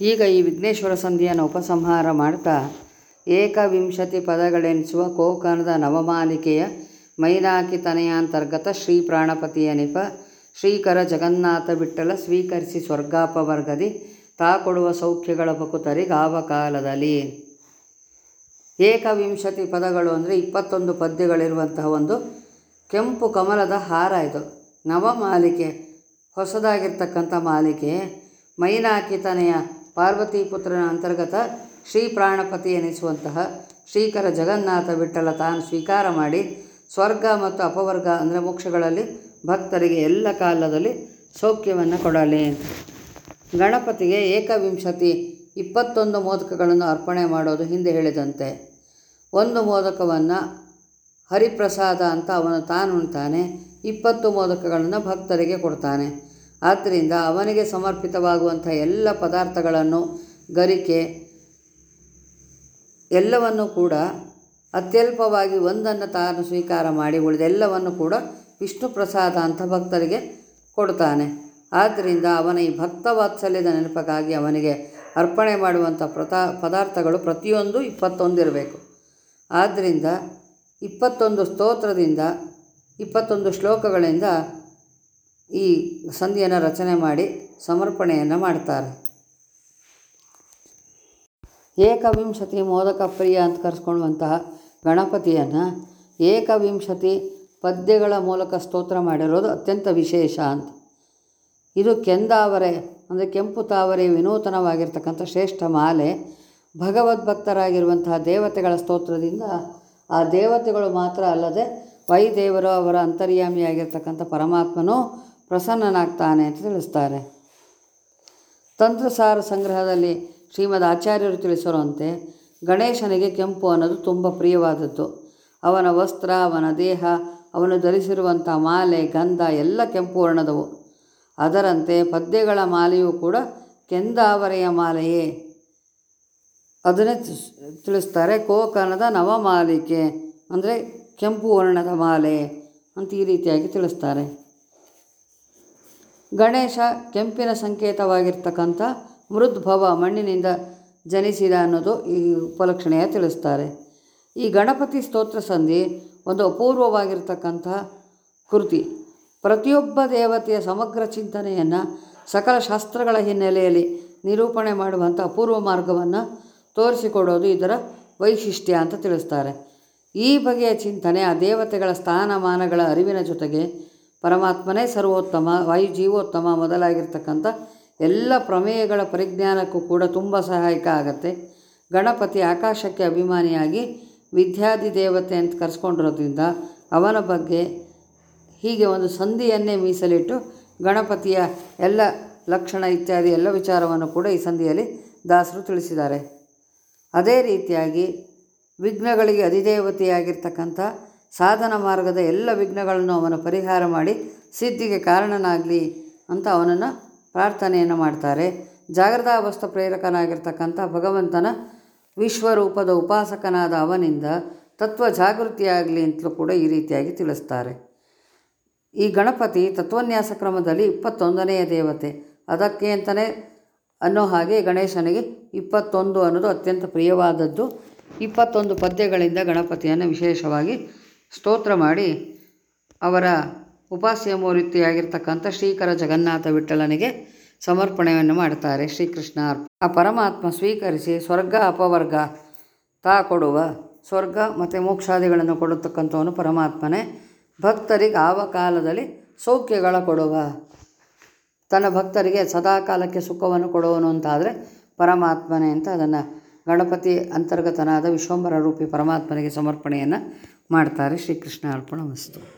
ಈಗ ಈ ವಿಘ್ನೇಶ್ವರ ಸಂಧಿಯನ್ನು ಉಪಸಂಹಾರ ಮಾಡ್ತಾ ಏಕವಿಂಶತಿ ಪದಗಳೆನಿಸುವ ಕೋಕಣದ ನವಮಾಲಿಕೆಯ ಮೈನಾಕಿ ತನೆಯಾಂತರ್ಗತ ಶ್ರೀ ಪ್ರಾಣಪತಿಯ ನಿಪ, ಶ್ರೀಕರ ಜಗನ್ನಾಥ ಬಿಟ್ಟಲ ಸ್ವೀಕರಿಸಿ ಸ್ವರ್ಗಾಪವರ್ಗದಿ ತಾ ಕೊಡುವ ಸೌಖ್ಯಗಳ ಬಕುತರಿಗಾವ ಕಾಲದಲ್ಲಿ. ಏಕವಿಂಶತಿ ಪದಗಳು ಅಂದರೆ ಇಪ್ಪತ್ತೊಂದು ಪದ್ಯಗಳಿರುವಂತಹ ಒಂದು ಕೆಂಪು ಕಮಲದ ಹಾರ ಇದು. ನವಮಾಲಿಕೆ, ಹೊಸದಾಗಿರ್ತಕ್ಕಂಥ ಮಾಲಿಕೆ ಮೈನಾಕಿತನೆಯ ಪಾರ್ವತೀಪುತ್ರನ ಅಂತರ್ಗತ ಶ್ರೀ ಪ್ರಾಣಪತಿ ಎನಿಸುವಂತಹ ಶ್ರೀಕರ ಜಗನ್ನಾಥ ವಿಠಲ ತಾನು ಸ್ವೀಕಾರ ಮಾಡಿ ಸ್ವರ್ಗ ಮತ್ತು ಅಪವರ್ಗ ಅಂದರೆ ಮೋಕ್ಷಗಳಲ್ಲಿ ಭಕ್ತರಿಗೆ ಎಲ್ಲ ಕಾಲದಲ್ಲಿ ಸೌಖ್ಯವನ್ನು ಕೊಡಲಿ ಗಣಪತಿಗೆ ಏಕವಿಂಶತಿ ಇಪ್ಪತ್ತೊಂದು ಮೋದಕಗಳನ್ನು ಅರ್ಪಣೆ ಮಾಡೋದು ಹಿಂದೆ ಹೇಳಿದಂತೆ. ಒಂದು ಮೋದಕವನ್ನು ಹರಿಪ್ರಸಾದ ಅಂತ ಅವನು ತಾನು ಉಣ್ತಾನೆ ಇಪ್ಪತ್ತು ಮೋದಕಗಳನ್ನು ಭಕ್ತರಿಗೆ ಕೊಡ್ತಾನೆ. ಆದ್ದರಿಂದ ಅವನಿಗೆ ಸಮರ್ಪಿತವಾಗುವಂಥ ಎಲ್ಲ ಪದಾರ್ಥಗಳನ್ನು, ಗರಿಕೆ ಎಲ್ಲವನ್ನು ಕೂಡ ಅತ್ಯಲ್ಪವಾಗಿ ಒಂದನ್ನು ತಾನು ಸ್ವೀಕಾರ ಮಾಡಿ ಉಳಿದೆಲ್ಲವನ್ನು ಕೂಡ ವಿಷ್ಣು ಪ್ರಸಾದ ಅಂತ ಭಕ್ತರಿಗೆ ಕೊಡ್ತಾನೆ. ಆದ್ದರಿಂದ ಅವನ ಈ ಭಕ್ತ ವಾತ್ಸಲ್ಯದ ನೆನಪಕ್ಕಾಗಿ ಅವನಿಗೆ ಅರ್ಪಣೆ ಮಾಡುವಂಥ ಪ್ರತಾ, ಪದಾರ್ಥಗಳು ಪ್ರತಿಯೊಂದು ಇಪ್ಪತ್ತೊಂದು ಇರಬೇಕು. ಆದ್ದರಿಂದ ಇಪ್ಪತ್ತೊಂದು ಸ್ತೋತ್ರದಿಂದ, ಇಪ್ಪತ್ತೊಂದು ಶ್ಲೋಕಗಳಿಂದ ಈ ಸಂಧಿಯನ್ನು ರಚನೆ ಮಾಡಿ ಸಮರ್ಪಣೆಯನ್ನು ಮಾಡ್ತಾರೆ. ಏಕವಿಂಶತಿ ಮೋದಕ ಪ್ರಿಯ ಅಂತ ಕರೆಸ್ಕೊಳ್ಳುವಂತಹ ಗಣಪತಿಯನ್ನು ಏಕವಿಂಶತಿ ಪದ್ಯಗಳ ಮೂಲಕ ಸ್ತೋತ್ರ ಮಾಡಿರೋದು ಅತ್ಯಂತ ವಿಶೇಷ ಅಂತ. ಇದು ಕೆಂದಾವರೆ, ಅಂದರೆ ಕೆಂಪು ತಾವರೆ ವಿನೂತನವಾಗಿರ್ತಕ್ಕಂಥ ಶ್ರೇಷ್ಠ ಮಾಲೆ. ಭಗವದ್ಭಕ್ತರಾಗಿರುವಂತಹ ದೇವತೆಗಳ ಸ್ತೋತ್ರದಿಂದ ಆ ದೇವತೆಗಳು ಮಾತ್ರ ಅಲ್ಲದೆ ವೈದೇವರು ಅವರ ಅಂತರ್ಯಾಮಿಯಾಗಿರ್ತಕ್ಕಂಥ ಪರಮಾತ್ಮನೂ ಪ್ರಸನ್ನನಾಗ್ತಾನೆ ಅಂತ ತಿಳಿಸ್ತಾರೆ. ತಂತ್ರಸಾರ ಸಂಗ್ರಹದಲ್ಲಿ ಶ್ರೀಮದ್ ಆಚಾರ್ಯರು ತಿಳಿಸಿರುವಂತೆ ಗಣೇಶನಿಗೆ ಕೆಂಪು ಅನ್ನೋದು ತುಂಬ ಪ್ರಿಯವಾದದ್ದು. ಅವನ ವಸ್ತ್ರ, ಅವನ ದೇಹ, ಅವನು ಧರಿಸಿರುವಂಥ ಮಾಲೆ, ಗಂಧ ಎಲ್ಲ ಕೆಂಪು ವರ್ಣದವು. ಅದರಂತೆ ಪದ್ಯಗಳ ಮಾಲೆಯೂ ಕೂಡ ಕೆಂದಾವರೆಯ ಮಾಲೆಯೇ. ಅದನ್ನೇ ತಿಳಿಸ್ತಾರೆ ಕೋಕನದ ನವಮಾಲಿಕೆ, ಅಂದರೆ ಕೆಂಪು ವರ್ಣದ ಮಾಲೆ ಅಂತ ಈ ರೀತಿಯಾಗಿ ತಿಳಿಸ್ತಾರೆ. ಗಣೇಶ ಕೆಂಪಿನ ಸಂಕೇತವಾಗಿರ್ತಕ್ಕಂಥ ಮೃದ್ಭವ ಮಣ್ಣಿನಿಂದ ಜನಿಸಿದ ಅನ್ನೋದು ಈ ಉಪಲಕ್ಷಣೆಯ ತಿಳಿಸ್ತಾರೆ. ಈ ಗಣಪತಿ ಸ್ತೋತ್ರ ಸಂಧಿ ಒಂದು ಅಪೂರ್ವವಾಗಿರ್ತಕ್ಕಂಥ ಕೃತಿ. ಪ್ರತಿಯೊಬ್ಬ ದೇವತೆಯ ಸಮಗ್ರ ಚಿಂತನೆಯನ್ನು ಸಕಲ ಶಾಸ್ತ್ರಗಳ ಹಿನ್ನೆಲೆಯಲ್ಲಿ ನಿರೂಪಣೆ ಮಾಡುವಂಥ ಅಪೂರ್ವ ಮಾರ್ಗವನ್ನು ತೋರಿಸಿಕೊಡೋದು ಇದರ ವೈಶಿಷ್ಟ್ಯ ಅಂತ ತಿಳಿಸ್ತಾರೆ. ಈ ಬಗೆಯ ಚಿಂತನೆ ಆ ದೇವತೆಗಳ ಸ್ಥಾನಮಾನಗಳ ಅರಿವಿನ ಜೊತೆಗೆ ಪರಮಾತ್ಮನೇ ಸರ್ವೋತ್ತಮ, ವಾಯು ಜೀವೋತ್ತಮ ಮೊದಲಾಗಿರ್ತಕ್ಕಂಥ ಎಲ್ಲ ಪ್ರಮೇಯಗಳ ಪರಿಜ್ಞಾನಕ್ಕೂ ಕೂಡ ತುಂಬ ಸಹಾಯಕ ಆಗತ್ತೆ. ಗಣಪತಿ ಆಕಾಶಕ್ಕೆ ಅಭಿಮಾನಿಯಾಗಿ ವಿದ್ಯಾದಿ ದೇವತೆ ಅಂತ ಕರೆಸ್ಕೊಂಡಿರೋದ್ರಿಂದ ಅವನ ಬಗ್ಗೆ ಹೀಗೆ ಒಂದು ಸಂಧಿಯನ್ನೇ ಮೀಸಲಿಟ್ಟು ಗಣಪತಿಯ ಎಲ್ಲ ಲಕ್ಷಣ ಇತ್ಯಾದಿ ಎಲ್ಲ ವಿಚಾರವನ್ನು ಕೂಡ ಈ ಸಂಧಿಯಲ್ಲಿ ದಾಸರು ತಿಳಿಸಿದ್ದಾರೆ. ಅದೇ ರೀತಿಯಾಗಿ ವಿಘ್ನಗಳಿಗೆ ಅಧಿದೇವತೆಯಾಗಿರ್ತಕ್ಕಂಥ ಸಾಧನ ಮಾರ್ಗದ ಎಲ್ಲ ವಿಘ್ನಗಳನ್ನು ಅವನು ಪರಿಹಾರ ಮಾಡಿ ಸಿದ್ಧಿಗೆ ಕಾರಣನಾಗಲಿ ಅಂತ ಅವನನ್ನು ಪ್ರಾರ್ಥನೆಯನ್ನು ಮಾಡ್ತಾರೆ. ಜಾಗ್ರತಾವಸ್ಥ ಪ್ರೇರಕನಾಗಿರ್ತಕ್ಕಂಥ ಭಗವಂತನ ವಿಶ್ವರೂಪದ ಉಪಾಸಕನಾದ ಅವನಿಂದ ತತ್ವ ಜಾಗೃತಿಯಾಗಲಿ ಅಂತಲೂ ಕೂಡ ಈ ರೀತಿಯಾಗಿ ತಿಳಿಸ್ತಾರೆ. ಈ ಗಣಪತಿ ತತ್ವನ್ಯಾಸ ಕ್ರಮದಲ್ಲಿ ಇಪ್ಪತ್ತೊಂದನೆಯ ದೇವತೆ. ಅದಕ್ಕೆ ಅಂತಲೇ ಅನ್ನೋ ಹಾಗೆ ಗಣೇಶನಿಗೆ ಇಪ್ಪತ್ತೊಂದು ಅನ್ನೋದು ಅತ್ಯಂತ ಪ್ರಿಯವಾದದ್ದು. ಇಪ್ಪತ್ತೊಂದು ಪದ್ಯಗಳಿಂದ ಗಣಪತಿಯನ್ನು ವಿಶೇಷವಾಗಿ ಸ್ತೋತ್ರ ಮಾಡಿ ಅವರ ಉಪಾಸ್ಯ ಮೂರ್ತಿಯಾಗಿರ್ತಕ್ಕಂಥ ಶ್ರೀಕರ ಜಗನ್ನಾಥ ವಿಠಲನಿಗೆ ಸಮರ್ಪಣೆಯನ್ನು ಮಾಡ್ತಾರೆ ಶ್ರೀಕೃಷ್ಣ ಆ ಪರಮಾತ್ಮ ಸ್ವೀಕರಿಸಿ ಸ್ವರ್ಗ ಅಪವರ್ಗ ತಾ ಕೊಡುವ ಸ್ವರ್ಗ ಮತ್ತು ಮೋಕ್ಷಾದಿಗಳನ್ನು ಕೊಡತಕ್ಕಂಥವನು ಪರಮಾತ್ಮನೇ. ಭಕ್ತರಿಗೆ ಆವ ಕಾಲದಲ್ಲಿ ಸೌಖ್ಯಗಳ ಕೊಡುವ, ತನ್ನ ಭಕ್ತರಿಗೆ ಸದಾಕಾಲಕ್ಕೆ ಸುಖವನ್ನು ಕೊಡುವನು ಅಂತಾದರೆ ಪರಮಾತ್ಮನೇ ಅಂತ ಅದನ್ನು ಗಣಪತಿ ಅಂತರ್ಗತನಾದ ವಿಶ್ವಂಬರ ರೂಪಿ ಪರಮಾತ್ಮನಿಗೆ ಸಮರ್ಪಣೆಯನ್ನು ಮಾಡ್ತಾರೆ ಶ್ರೀಕೃಷ್ಣ ಅರ್ಪಣ ವಸ್ತು.